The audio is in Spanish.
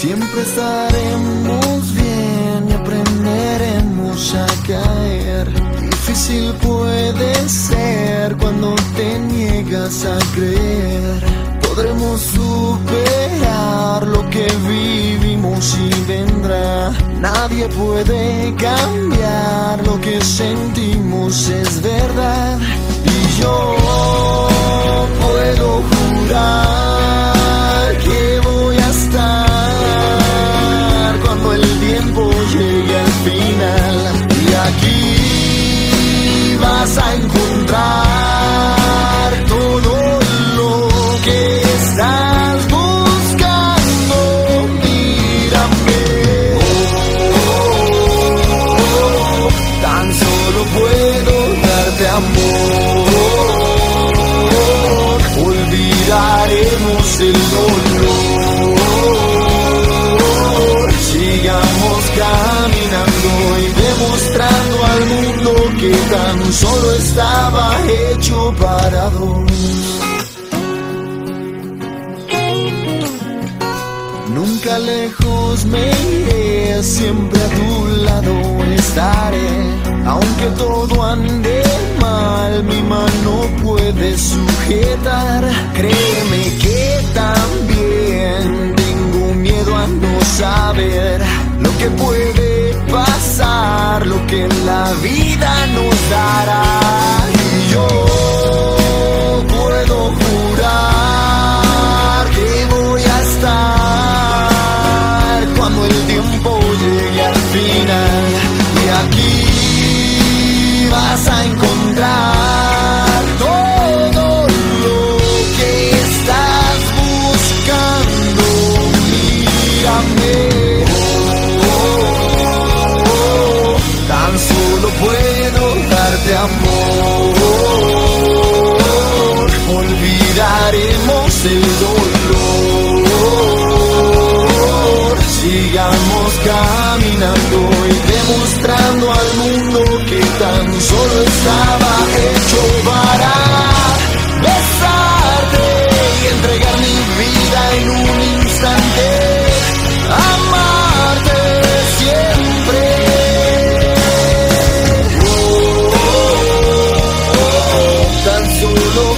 Siempre estaremos bien y aprenderemos a caer. Difícil puede ser cuando te niegas a creer. Podremos superar lo que vivimos y vendrá. Nadie puede cambiar lo que sentimos, es verdad. Y yo puedo jurar que voy a estar cuando el tiempo llegue al final. Y aquí caminando y demostrando al mundo que tan solo estaba hecho para dos. Nunca lejos me iré, siempre a tu lado estaré. Aunque todo ande mal, mi mano puede sujetar. Créeme que también tengo miedo a no saber lo que puede pasar, lo que la vida nos dará. Y yo puedo jurar que voy a estar cuando el tiempo llegue al final. Y aquí vas a encontrar El dolor. Sigamos caminando y demostrando al mundo que tan solo estaba hecho para besarte y entregar mi vida en un instante. Amarte. Oh, solo